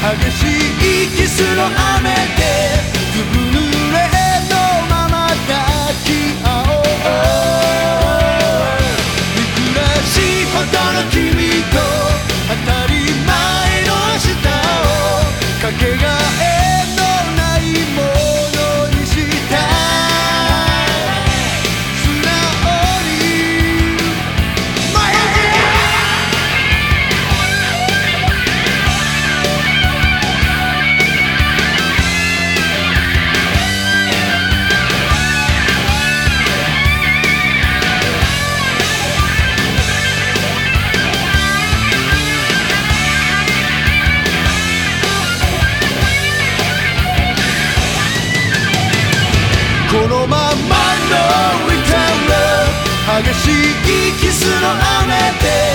激しいキスこのままのリタ激しいキスの雨で。